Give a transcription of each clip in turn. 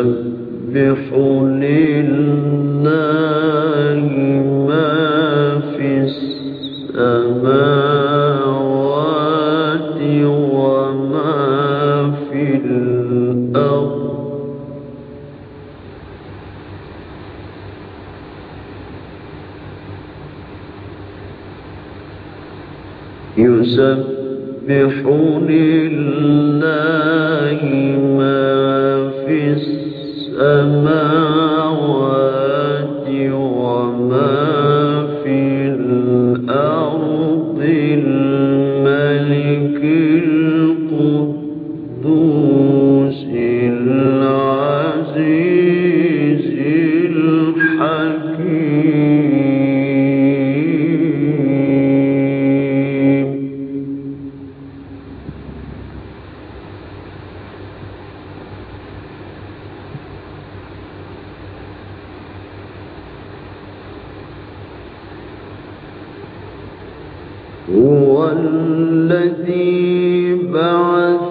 يسبح لله ما في السماوات يسبح السماوات هو الذي بعث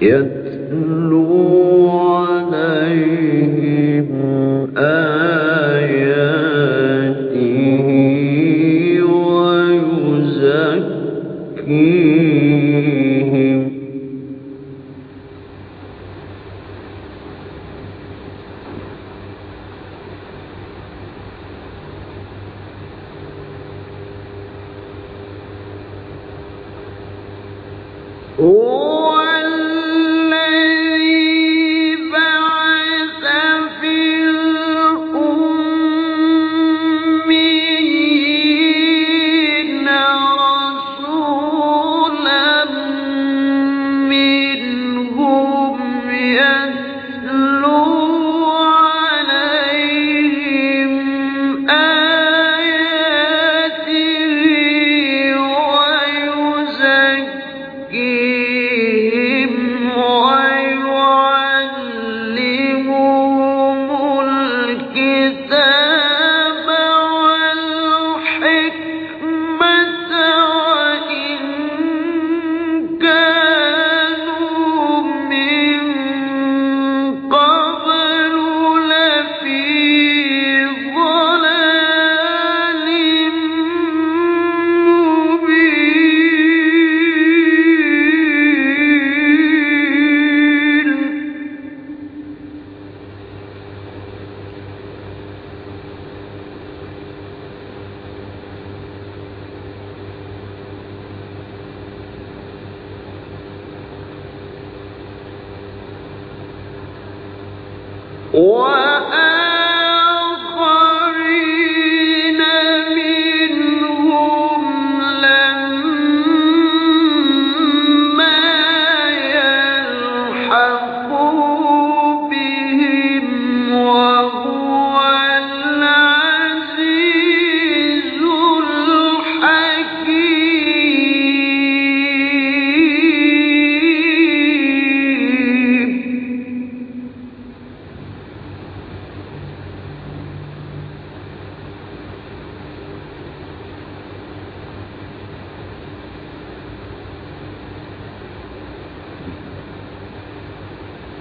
يتلو What.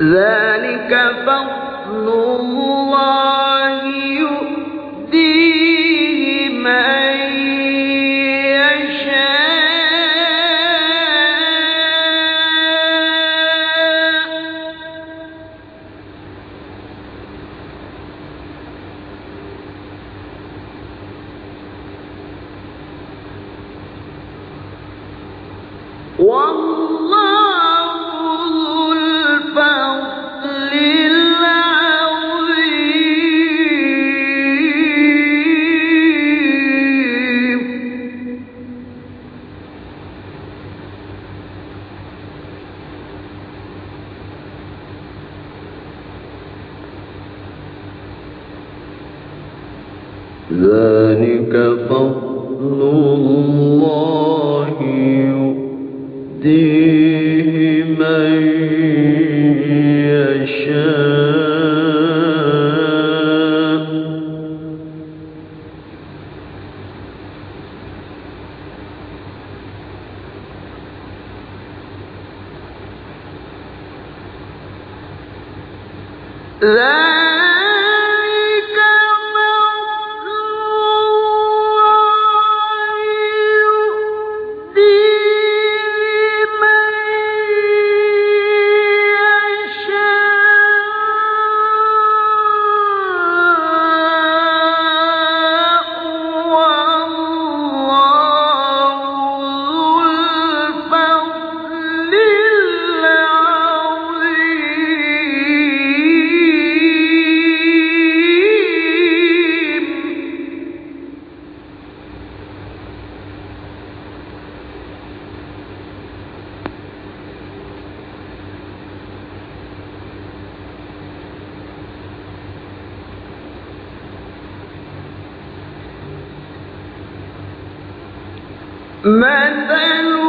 ذلك فضل الله يؤتيه مثل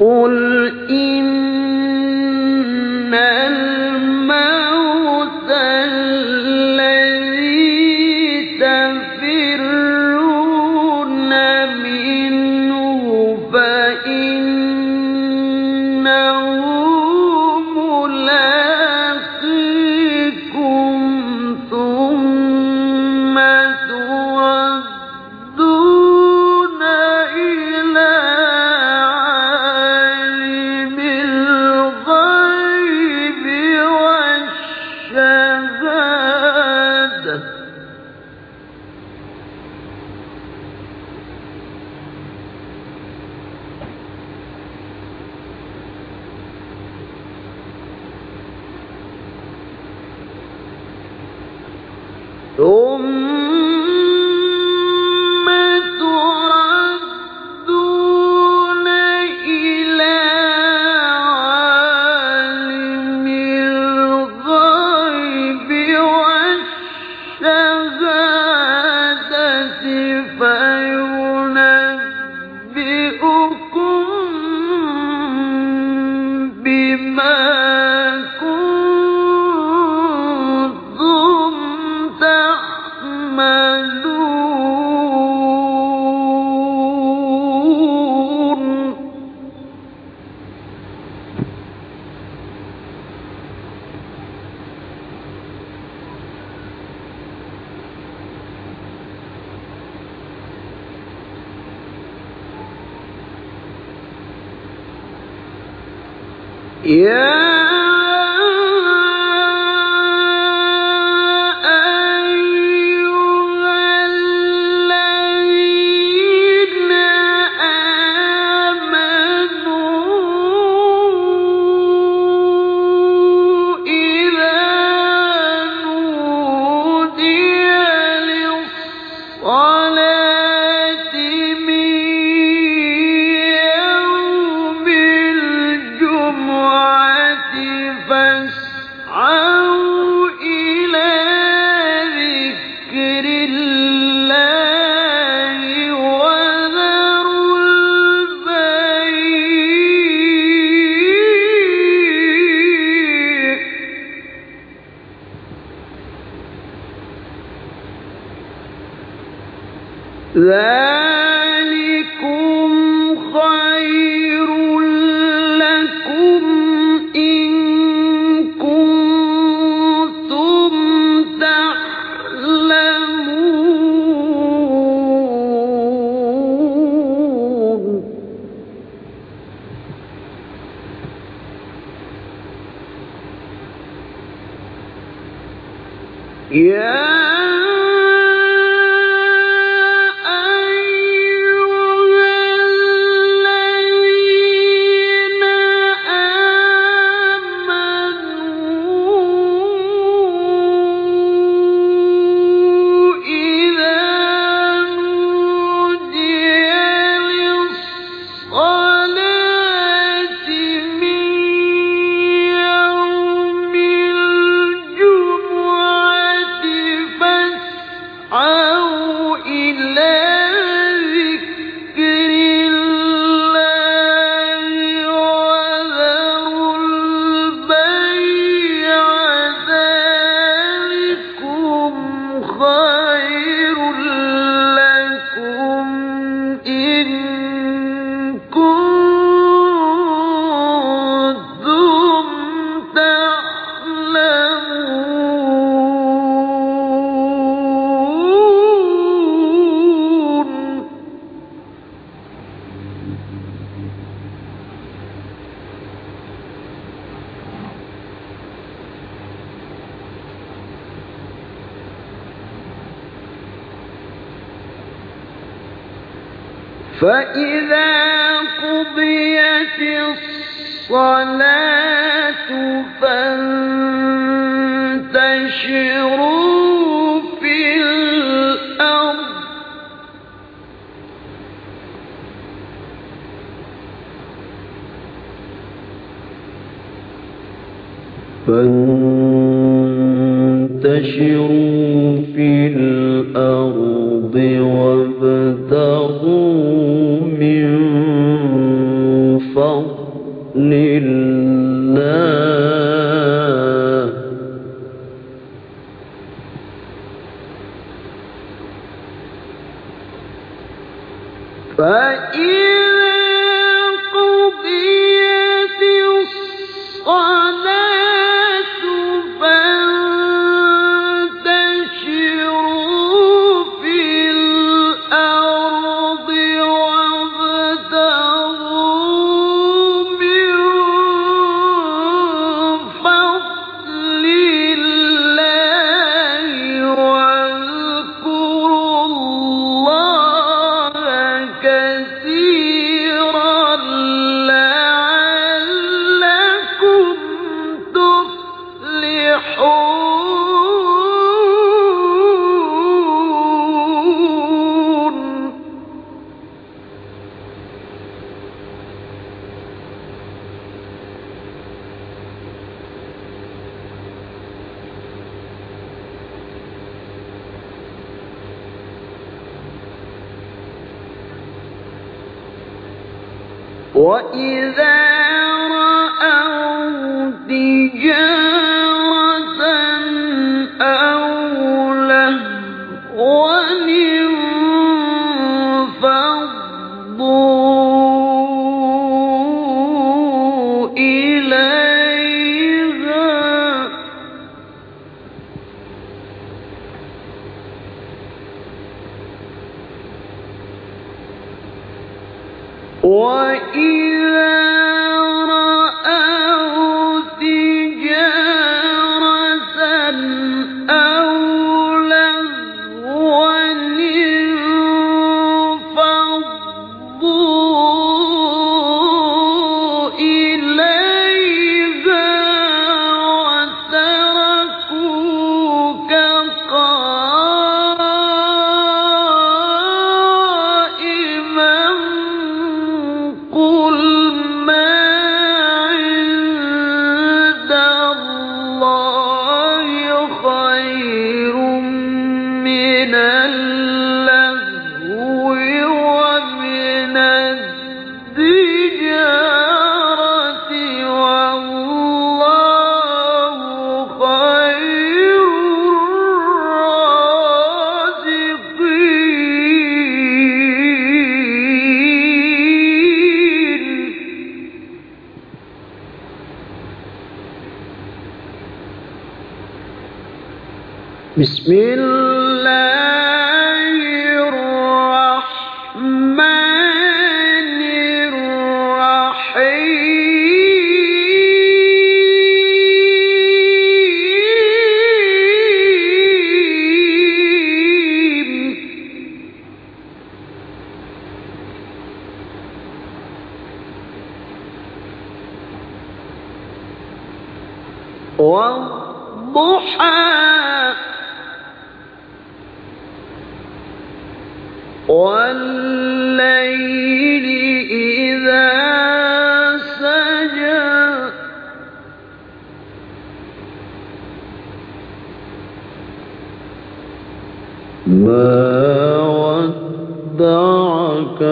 قل إن Yeah. فاسعوا Yeah. فانتشروا. وإذا بسم الله ما ودعك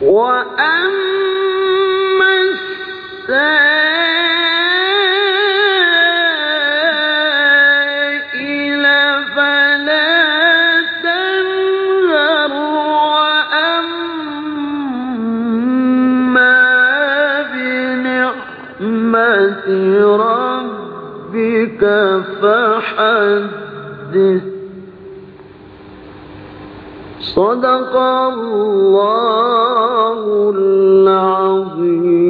وأما السائل فلا وأما بنعمة ربك فحدث صدق الله العظيم.